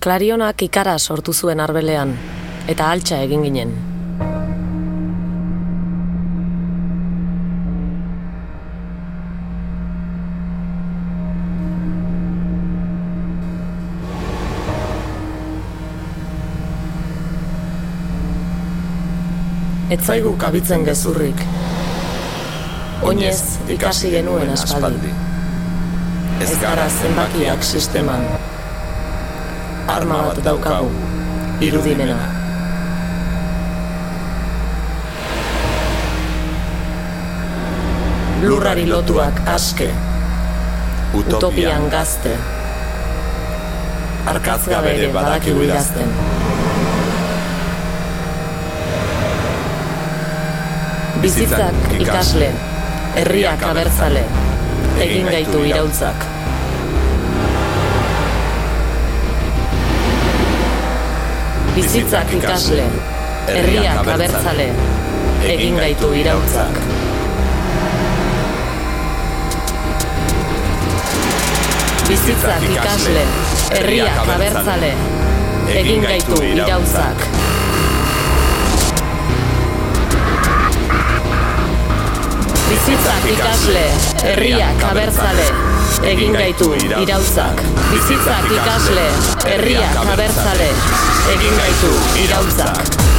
Klarionak ikara sortu zuen arbelean, eta altxa egin ginen. Ez zaigu kabitzen gezurrik. Oinez ikasi genuen aspaldi. Ez gara zenbakiak sisteman. Arma bat daukagu, irudimena. Lurrari lotuak aske, utopian gazte. Arkatz gabe ere badakigu idazten. Bizitzak ikasle, herriak abertzale, egin gaitu iraultzak. Bizitzak ikasle, herriak abertzale, egin gaitu iraultzak. Bizitzak ikasle, herriak abertzale, egin gaitu iraultzak. Bizitzak ikasle, herriak abertzale, egin gaitu iraultzak. Bizitzak ikasle, herriak abertzale, egin gaitu iraultzak.